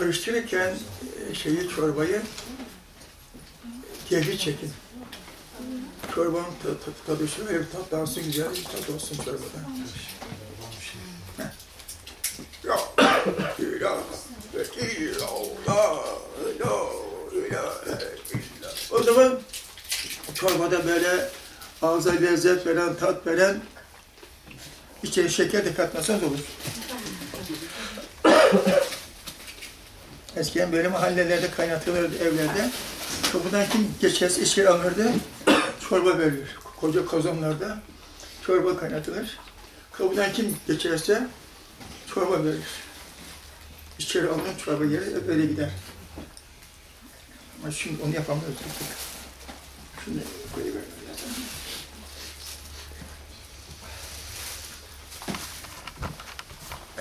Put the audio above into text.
karıştırırken e, şeyi çorbayı gevri çekin. Çorbanın tadı, şöyle bir tatlansın güzel bir tat olsun çorbadan. O zaman çorbada böyle ağza lezzet veren, tat veren içeri şeker de katmasanız olur. Eskiden böyle mahallelerde kaynatılırdı evlerde. Kapıdan kim geçerse içeri alırdı, çorba verilir. Koca kazanlarda çorba kaynatılır. Kapıdan kim geçerse çorba verir. İçeri alınır, çorba gelir, böyle gider. Ama şimdi onu yapamıyoruz artık. Şunu koyuverelim.